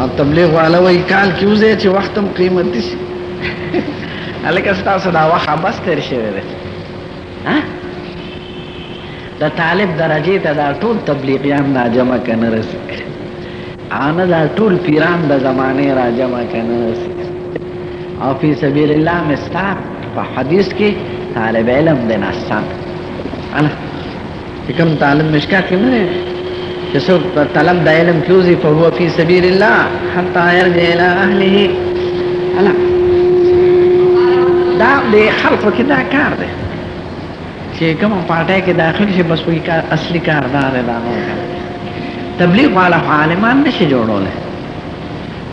او تبلیغ والا وایي کال کې وځئ چې وخت هم قیمتي شي هلکه ستاسو دا وخت بس تېر شوی دی د طالب درجې ته دا ټول تبلیغیان را جمع که نه رسي او نه دا ټول پیران د زمانې را جمع که نه رسي او فی سبیل الله مې ستا په حدیث کې طالب علم دی ناسته چې کوم طالب مشکات کې نه دی چې څوک په طلب د علم کې وځي په هو فی سبیل الله حتی یرجع الی اهله الا دا د خلکو کې دا کار دی چې کوم پارټي کې داخل شي بس کوئی کار اصلي کار دا دی دا نو تبلیغ والا عالمان نشي جوړولای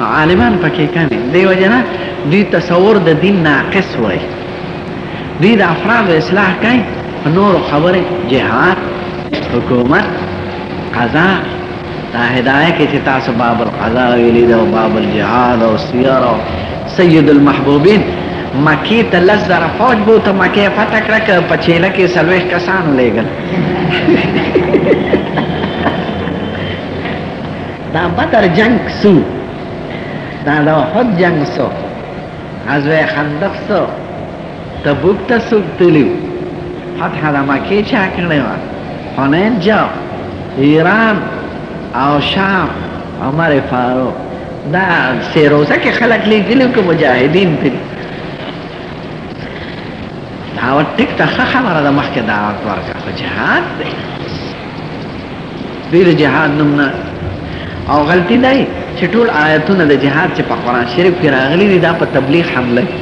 عالمان پکې کمی دی وجنه دوی تصور د دین ناقص وای دوی د افراد اصلاح کوي نور خبره جهاد حکومت قضا دا هدايه کې چې تاسو باب القضا ویلي دا باب الجهاد او سیر او سید المحبوبین مکی ته لس زره فوج بو ته مکی فتح کړه که په چیله کې څلوېښت کسان ولېږل دا بدر جنگ سو دا د احد جنگ سو غزوه خندق سو تبوک ته څوک تلي فتح د مکې چا کړې وه حنین جنګ ایران او شام عمر فاروق دا سیروزه کې خلک لیږلي که مجاهدین تلي دعوت ټیک ته ښه خبره ده مخکې دعوت ورکړه خو جهاد دی دوی د جهاد نوم نه او غلطی دا دی چې ټول آیتونه د جهاد چې په قرآن شریف کې راغلي دي دا په تبلیغ حمله دي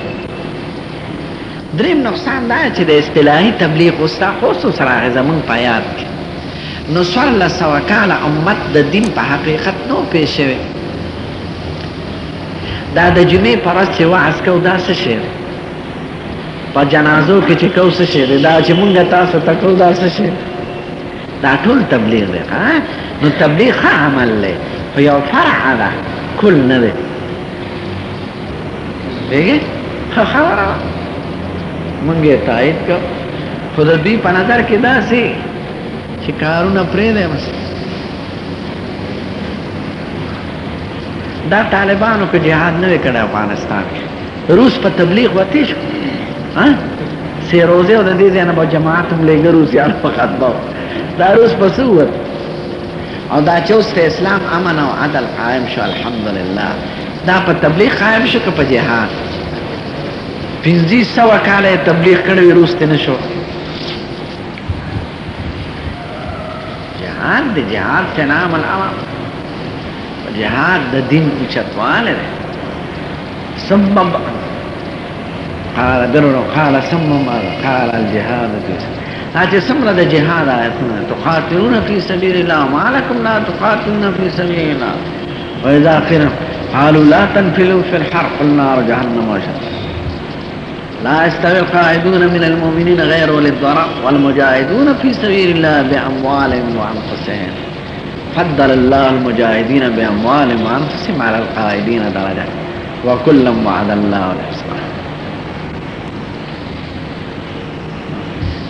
دریم نقصان دا چې د اصطلاحي تبلیغ اوس دا خو اوس اوس راغی زمونږ په یاد کې نو څوارلس سوه کاله امت د دین په حقیقت نه و پوه شوی دا د جمعې په ورځ چې وعظ کوو دا څه شی دی په جنازو کې چې کوو څه شی دی دا چې مونږ تاسو ته کوو دا څه شی دی دا ټول تبلیغ دی ها نو تبلیغ ښه عمل دی خو یو فرع ده کل نه دی دیګه ښه خبره مونږ یې تایید کړ خو د دوی په نظر کې داسې چې کارونه پرې دی بس دا طالبانو که جهاد نه وی کړی افغانستان کې روس په تبلیغ وتی شو ها سه روزه او د دې ځای نه به جماعت هم لېږه روسیان په خطبه دا روس په څه ووت او دا چې اوس اسلام امن او عدل قائم شو الحمدلله دا په تبلیغ قائم شو که په جهاد پنځه سوه کاله یې تبلیغ کړی وي روس ته نه شو جهاد د جهاد سنام الامام جهاد د دین اوچتوالی دی سبب قال درنو قال سمم قال الجهاد سمرا ده جهاد آياتنا تقاتلون في سبيل الله ما لكم لا تقاتلون في سبيل الله وإذا قيل قالوا لا تنفلوا في الحرق النار جهنم وشتى لا يستوي القاعدون من المؤمنين غير أولي الضرر والمجاهدون في سبيل الله بأموالهم وأنفسهم فضل الله المجاهدين بأموالهم وأنفسهم على القائدين درجة وكلا وعد الله الحسنى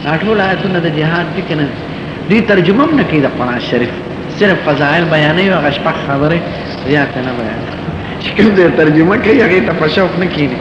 دا ټول آیتونه د جهاد دي کنه دې ترجمه نه کوي د قران شریف صرف فضائل بیانې او غشپه خبره زیات نه بیان چې کوم ترجمه کوي هغه ته پښوک نه کینی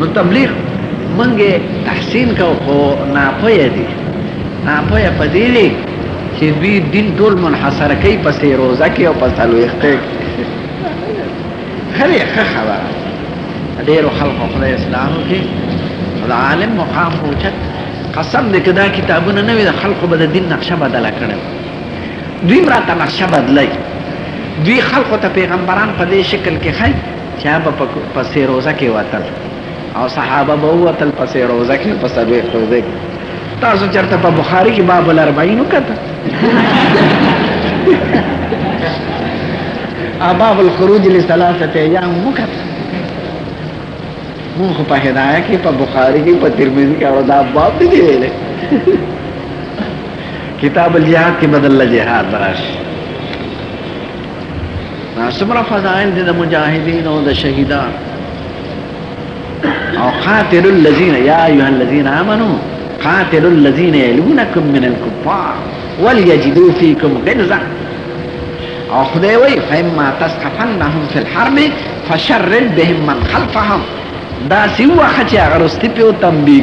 نو تبلیغ منګه تحسین کو خو ناپوهه دي ناپوهه په دې دي چې دوی دین ټول منحصر کوي په سې روزه کې او په څلوېښته خري ښه خبره ډېرو خلکو خدای اسلام وکړي د عالم مقام اوچت قسم دې که دا کتابونه نه وي د خلکو به د دین نقشه بدله کړې دوی راته نقشه بدلوي. دوی خلقو ته پېغمبران په دې شکل کې ښيي چې هغه به په په سېروزه کې وتل او صحابه به ووتل په سېروزه کې په څلوېښت روزه کې. تاسو چېرته په بخاري کې باب الاربعین وکته؟ باب الخروج لثلاثه ایام وکته؟ مونږ خو په هدایه کې په بخاري کې په ترمذي کې او دا باب نه دی ویلی کتاب الجهاد کې بدل ل جهاد راش ناسمرا فضائل دي د مجاهدين او د شهيدان او قاتل الذين يا ايها الذين امنوا قاتلوا الذين يلونكم من الكفار وليجدوا فيكم غلظة او خدوي فاما تسقفنهم في الحرب فشرد بهم من خلفهم دا سوى وخت چې بيو تنبيه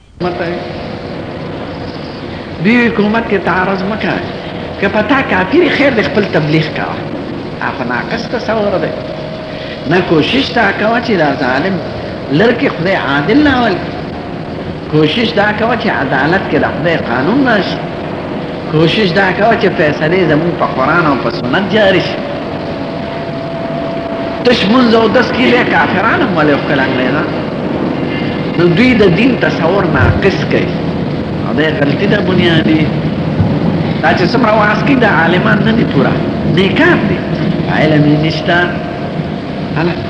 دی حکومت کې تعرض مکه که پتا کافر خیر د خپل تبلیغ کاوه اخو ناقص تصور دی نه کوشش دا کاوه چې دا ظالم لرکه خدای عادل ناول کوشش دا کاوه چې عدالت کې د خدای قانون راشي کوشش دا کاوه چې فیصله زمون په قران او په سنت جاری شي تش منځ او دس کې له کافرانو هم ولې ښکلا کړې ده نو دوی د دین تصور ناقص کوي او دا غلطي ده بنیادي دا چې څومره واس کوي د عالمان نه دي پوره نیکان دي علم یې نشته هله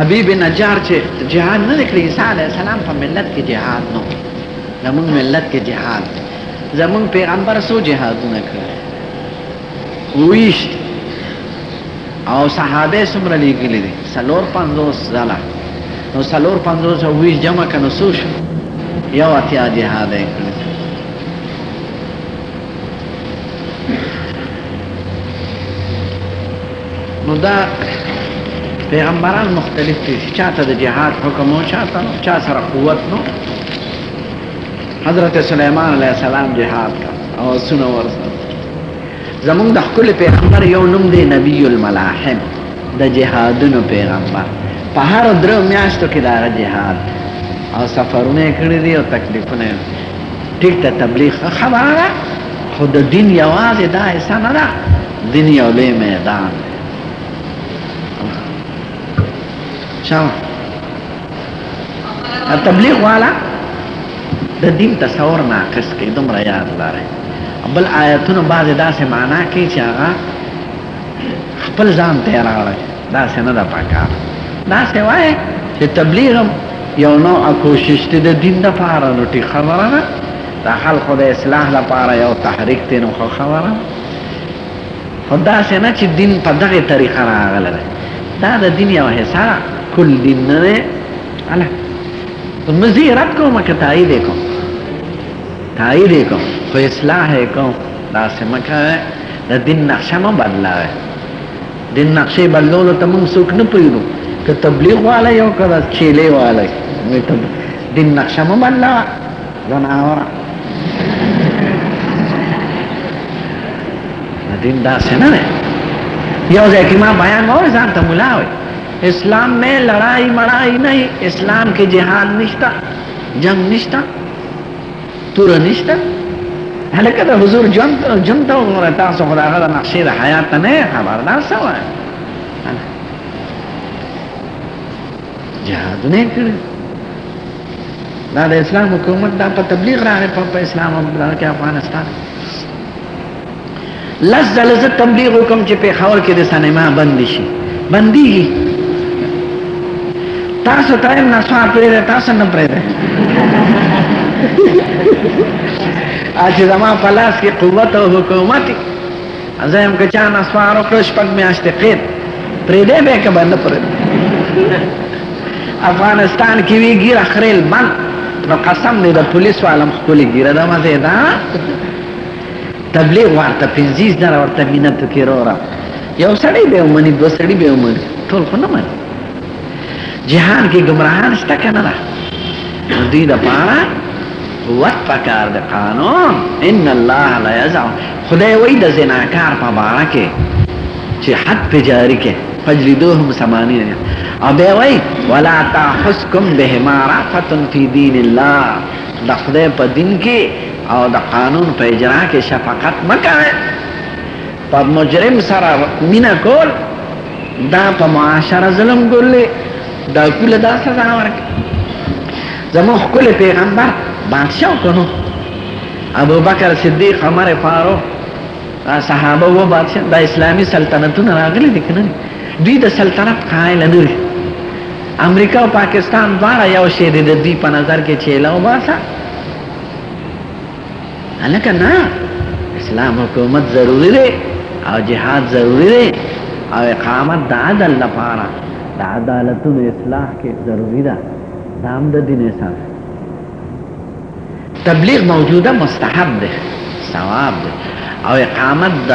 حبیب نجار چې جهاد نه کړی عیسی علی السلام په ملت کې جهاد نو زمون ملت کې جهاد زمون پیغمبر سو جهاد نه کړی وویشت او صحابه څومره لیږلي دي څلور پنځوس ځله نو څلور پنځوس او ویشت جمع که نو څو شو یو اتیا جهاده یې کړي نو دا پیغمبران مختلف دي چې چاته د جهاد حکم او چاته نو چا سره قوت نو حضرت سلیمان علیه السلام جهاد کا او سونه ورسره زمونږ د خپل پیغمبر یو نوم دی نبی الملاحم د جهادونو پیغمبر په هر درو میاشتو کې دا جهاد او سفرونه کړی دی او تکلیفونه ټیک ته تبلیغ خبره ده خو د دین یوازې دا حصہ نه ده دین یو لوی میدان دی شاو تبلیغ والا د دین تصور ناقص کوي دومره یاد لري بل آیتونو بعضې داسې معنا کوي چې هغه خپل ځان ته یې راوړی داسې نه ده پکار داسې وایې چې تبلیغ هم یو نوع کوشش دی د دین دپاره نو ټیک خبره ده د خلکو د اصلاح لپاره یو تحریک دی نو ښه خبره ده خو داسې نه چې دین په دغې طریقه راغلی دی، دا د دین یوه حصه ده، کل دین نه دی. هله نو زه یې رد کوم که تایید یې کوم؟ تایید یې کوم، خو اصلاح یې کوم. داسې مه کوئ، د دین نقشه مه بدلوئ. دین نقشې بدلولو ته موږ څوک نه پرېږدو، که تبلیغ والا یې او که د چیلې والا یې. دین نقشه مه بدلوه، زناور دین دا سنه نه یو ځکه ما بیان مور ځان ته مولا وي اسلام میں لڑائی مڑائی نہیں اسلام کے جہاد نشتا جنگ نشتا تور نشتا هلکه د حضور جون جون ته وګوره تاسو خدا غلا نقشې د حیات نه خبردار سوه جهاد نه کړی دا د اسلام حکومت دا په تبلیغ راغی په اسلام آباد کې افغانستان لس ځله زه تبلیغ وکم چې پېښور کې د سینما بند شي بندېږي تاسو ته هم نسوا پرېږده تاسو نه پرېږده چې زما په لاس کې قوت او حکومت زه یم که چا نسوار وکړ شپږ میاشتې قید پریدی به که به نه پریدی افغانستان کې وی ګیره خریل بند نو قسم دی د پولیس عالم خپل ګیره د مزه دا تبلیغ ورته پنځیز در ورته مینه پکې رورا یو سړی به ومني دوه سړي به ومني ټول خو نه مني جهان کې گمراهان شته که نه ده دوی دپاره وخت پکار د قانون ان الله لا یزع خو دی وایي د زناکار په باره کې چې حد پرې جاري کړي، فجلدوهم ثمانین جلدة، او بیا وایي، ولا تاخذکم بهما رأفة فی دین الله، د خدای په دین کې او د قانون په اجرا کې شفقت مه کوئ. په مجرم سره مینه کول دا په معاشره ظلم ګرځي، ډاکو له دا سزا ورکړئ. زموږ ښکلی پیغمبر بادشاه که نه و، ابوبکر صدیق عمر فاروق دا صحابه و بادشاہ دا اسلامی سلطنتونه راغلي دي کنه دوی د سلطنت قائل نه دي امریکا او پاکستان دواړه یو شی دي د دوی په نظر کې چې له واسه الکه نه اسلام حکومت ضروری دی او جهاد ضروری دی او اقامت د عدل لپاره د عدالتونو اصلاح کې ضروری ده دا هم د دین اساس تبلیغ موجوده مستحب دی ثواب دی او اقامت د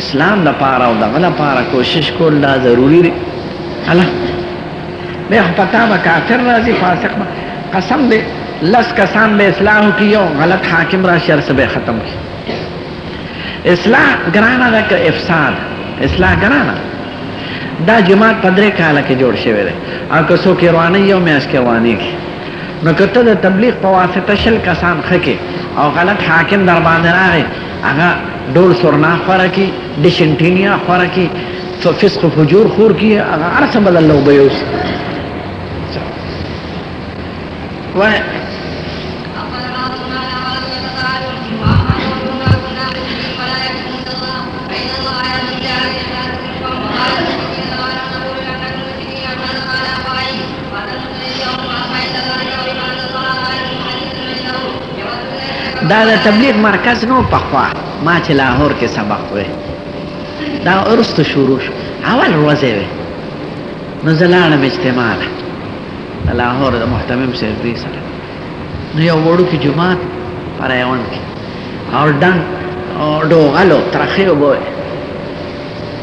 اسلام لپاره او دغه لپاره کوشش کول دا ضروری دی الله به خو پتا به کافر راځي فاسق به قسم دی لس کسان به اصلاح کی یو غلط حاکم را شر سبه ختم کی اصلاح ګرانه ده که افساد اصلاح ګرانه دا جماعت په درې کاله کې جوړ شوی دی او که څوک یې رواني یو میاشت کې روانېږي نو که ته د تبلیغ په واسطه شل کسان ښه کې او غلط حاکم درباندې راغی هغه ډول سورنا خوره کی ډیشنټینیا خوره کی فسق و فجور خور کی هغه هر څه بدل لو به اوس وای دا د تبلیغ مرکز نو پخوا ما چې لاهور کې سبق وې دا ورستو شروع شو اول ورځې وې نو زه لاړم اجتماع له لاهور د محتمم صاحب دوی سره نو یو وړوکي جومات په رایون کې او ډنګ ډوغلو ترخې اوبه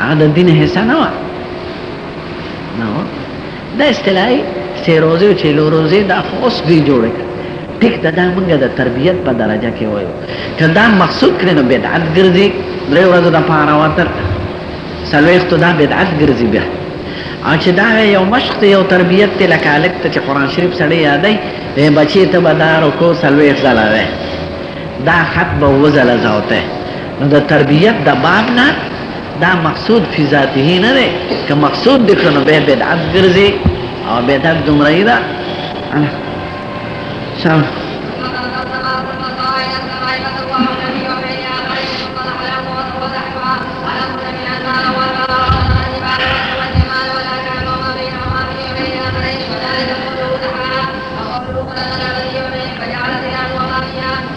هغه د دین حصہ نه و نو دا اصطلاحي سیروزه چې لوروزه دا اوس دی جوړ کړ ټیک دا د موږ د تربیت په درجه کې وایو کدا مقصود کړي نو بدعت ګرځي درې ورځې د پاره وتر سلويختو دا بدعت ګرځي بیا او چې دا یو مشق دی یو تربیت دی لکه هلک ته چې قرآن شریف سړی یادوي وایي بچې ته به دا رکو څلوېښت ځله دی دا خط به اووه ځله ځوتی نو د تربیت د باب نه دا مقصود فی ذاته نه دی که مقصود دی کړو نو بیا بدعت ګرځي او بدعت ګمراهي ده سلام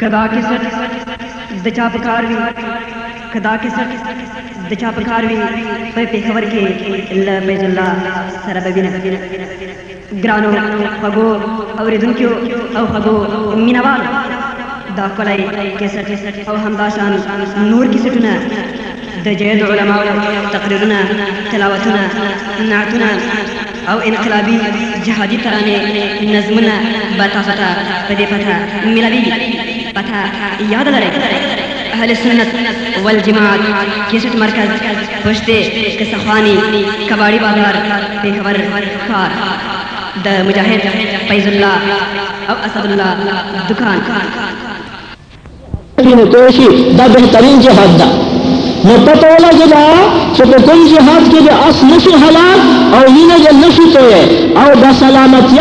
که دا کیسټ د چا په کار وي که دا کیسټ د چا په کار وي په پېښور کې له فیض الله سره به وینه ګرانو خوږو اورېدونکیو او خوږو مینوالو دا ښکلی کیسټ او همداشان نور کیسټونه د جید علماو تقریرونه تلاوتونه نعتونه او انقلابی جهادی ترانې نظمونه به تاسو ته په دې پته ملاویږي پته یاد لرئ اهل سنت والجماعت کیسټ مرکز پښتې کسخانی کباړی بازار پیښور ښار د مجاهد فیض الله او اسد الله دکان نو کوی شي دا بهترین جهاد ده نو پته ولګي دا چې په کوم جهاد کې د اس نشي حلال او وینه د نشي توی او د سلامتیا